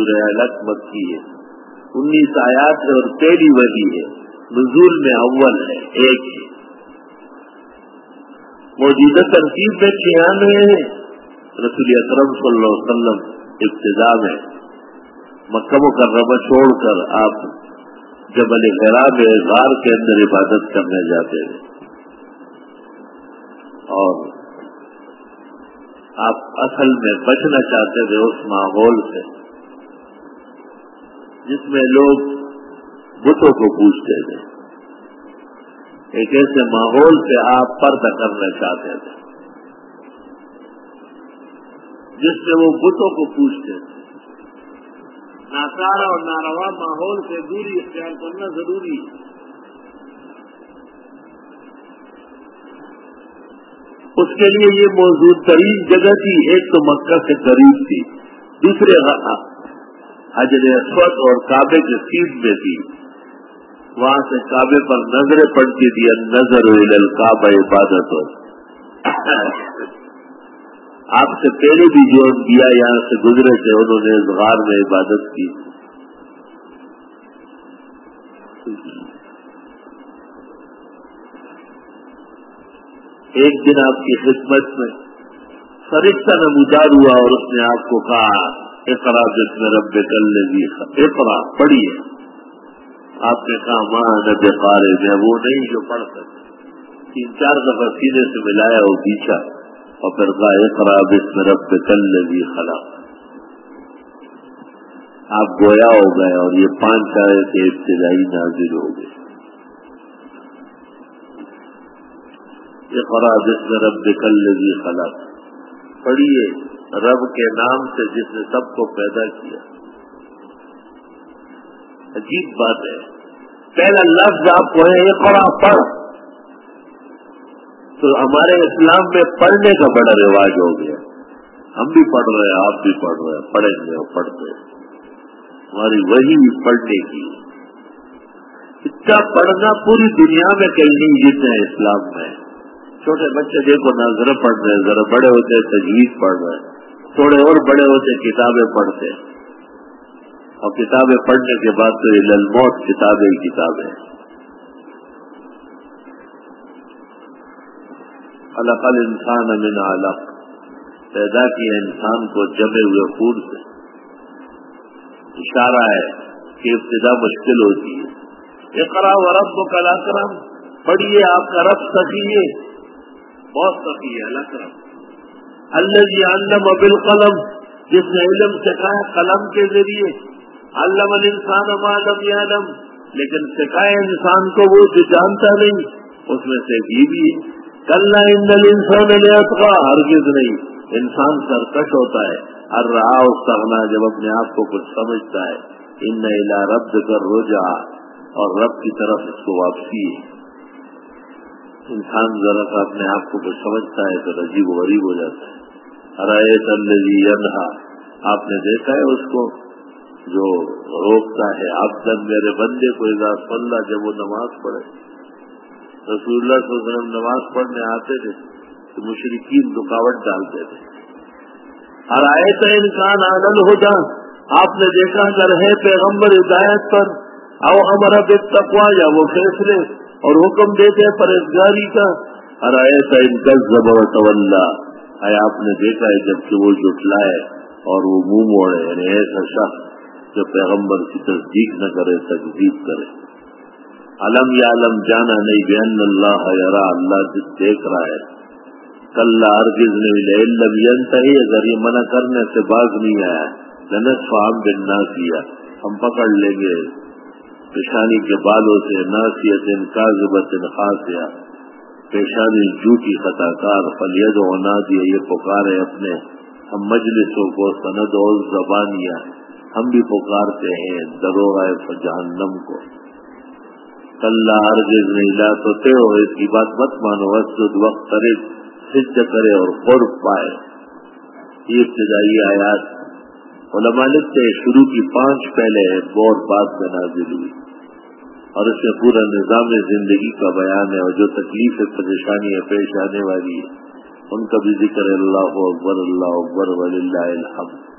سورہ الگ مکی ہے۔ انیس آیات ہے اور پہلی وہی ہے۔ نزول میں اول ہے، ایک ہے۔ موجودہ ترکیب میں چھیانوے ہے رسول اکرم صلی اللہ علیہ وسلم ابتدا میں۔ مکہ مکرمہ چھوڑ کر آپ جبل غرا میں غار کے اندر عبادت کرنے جاتے ہیں۔ اور آپ اصل میں بچنا چاہتے تھے اس ماحول سے۔ جس میں لوگ بتوں کو پوچھتے تھے، ایک ایسے ماحول سے آپ پردہ کرنا چاہتے تھے، جس سے وہ بتوں کو پوچھتے تھے۔ ناسارا اور ناروا ماحول سے دوری اختیار کرنا ضروری ہے۔ اس کے لیے یہ موجود ترین جگہ تھی، ایک تو مکہ سے قریب تھی، دوسرے حجر اسود اور کعبے کے سیٹ میں تھی۔ وہاں سے کعبے پر نظریں پڑتی تھی نظر کعبہ عبادت ہو۔ آپ سے پہلے بھی جو دیا یہاں سے گزرے تھے، انہوں نے اس غار میں عبادت کی۔ ایک دن آپ کی خدمت میں فرشتہ نمودار ہوا اور اس نے آپ کو کہا اقرا جس میں رب کل نے بھی اقرا پڑھیے۔ آپ نے کہا، ماں نب قارے میں وہ نہیں جو پڑھ سکتے تین چار دفعہ سینے سے ملایا وہ پیچھا اور پھر کہا اقرا جس میں رب کل نے خلا آپ گویا ہو گئے اور یہ پانچ سارے سے ابتدائی نازل ہو گئے۔ اقرا جس میں رب کل نے بھی خلا پڑھیے۔ رب کے نام سے جس نے سب کو پیدا کیا۔ عجیب بات ہے۔ پہلا لفظ آپ کو یہ پڑھا پڑھ۔ تو ہمارے اسلام میں پڑھنے کا بڑا رواج ہو گیا۔ ہم بھی پڑھ رہے ہیں، آپ بھی پڑھ رہے ہیں، پڑھیں گے اور پڑھتے ہماری وہی پڑھنے کی۔ اتنا پڑھنا پوری دنیا میں کہیں نہیں جتنے اسلام میں۔ چھوٹے بچے دیکھو نہ ذرا پڑھ رہے ذرا بڑے ہوتے تجویز پڑھ رہے ہیں۔ تھوڑے اور بڑے ہوتے کتابیں پڑھتے۔ اور کتابیں پڑھنے کے بعد تو یہ للموت کتابیں ہی کتابیں الق انسان امن علق۔ پیدا کیا انسان کو جمے ہوئے خون سے۔ اشارہ ہے کہ ابتدا مشکل ہوتی ہے۔ اقرا و رب کو کلا کرم پڑھیے، آپ کا رب سکی ہے۔ بہت سکی ہے، اللہ کرم اللہ جی علم ابل قلم جس نے علم سکھایا قلم کے ذریعے۔ علم الانسان عالم عالم لیکن سکھائے انسان کو وہ جو جانتا نہیں، اس میں سے یہ بھی ہے۔ کل ان انسان کا ہرگز نہیں۔ انسان سرکش ہوتا ہے۔ ہر رہا استغنا جب اپنے آپ کو کچھ سمجھتا ہے۔ ان نلا رب کر روجا اور رب کی طرف اس کو واپسی ہے۔ انسان ذرا سا اپنے آپ کو کچھ سمجھتا ہے تو عجیب و غریب ہو جاتا ہے۔ آپ نے دیکھا ہے اس کو جو روکتا ہے۔ آپ تک میرے بندے کو اضاف اللہ جب وہ نماز پڑھے۔ رسول اللہ صلی اللہ علیہ وسلم نماز پڑھنے آتے تھے تو مشرقین رکاوٹ ڈالتے تھے۔ ہر آئے تو انسان آنند ہو جا آپ نے دیکھا کر ہے پیغمبر ہدایت پر، او ہمارا بے تقوا یا وہ فیصلے اور حکم دیتے پرہزگاری کا۔ ہر آئے تو ان کا زبر طلّہ ہے آپ نے دیکھا ہے جبکہ وہ جٹلائے اور وہ منہ موڑے یعنی ایسا شخص جو پیغمبر کی تصدیق نہ کرے تجدید کرے۔ علم یا علم جانا نہیں بین اللہ یرا اللہ جس دیکھ رہا ہے۔ کل ارگز نہیں ہی اگر یہ منع کرنے سے باز نہیں آیا۔ جنت فام بن نہ ہم پکڑ لیں گے۔ پیشانی کے بالوں سے ناسیت ان کاغبت ان خاصیا پیشانی جھوٹی خطا کار فلید ہونا دیا یہ پکارے اپنے، ہم مجلسوں کو سند اور زبانیاں ہم بھی پکارتے ہیں دروغ جہنم کو۔ کل ہرگز نہیں، لا تو تے ہو اس کی بات مت مانو وسط وقت کرے سج کرے اور قرب پائے۔ یہ ابتدائی آیات۔ علماء لکھتے شروع کی پانچ پہلے بہت بات میں نازل ہوئی۔ اور اس میں پورا نظام زندگی کا بیان ہے اور جو تکلیف ہے، پریشانی ہے، پیش آنے والی ہے۔ ان کا بھی ذکر اللہ اکبر اللہ اکبر ولی اللہ الحمد۔